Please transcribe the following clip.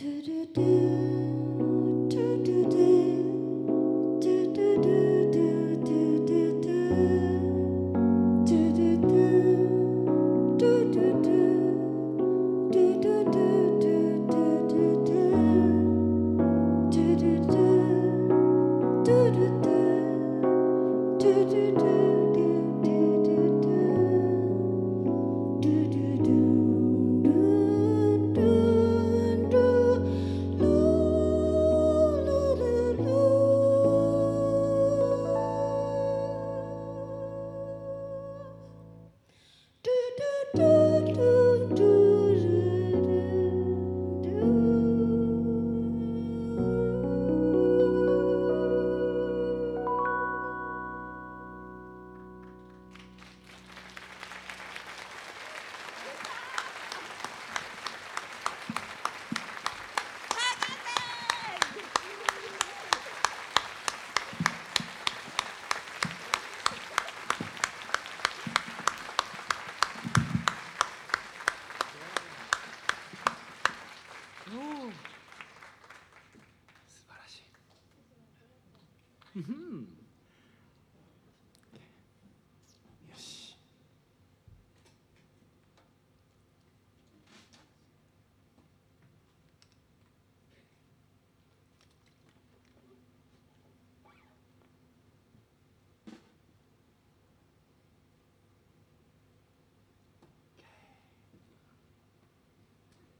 Do, do, do. Mm-hmm.